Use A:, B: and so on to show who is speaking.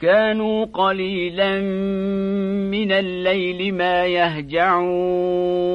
A: كانوا قليلا من الليل ما يهجعون.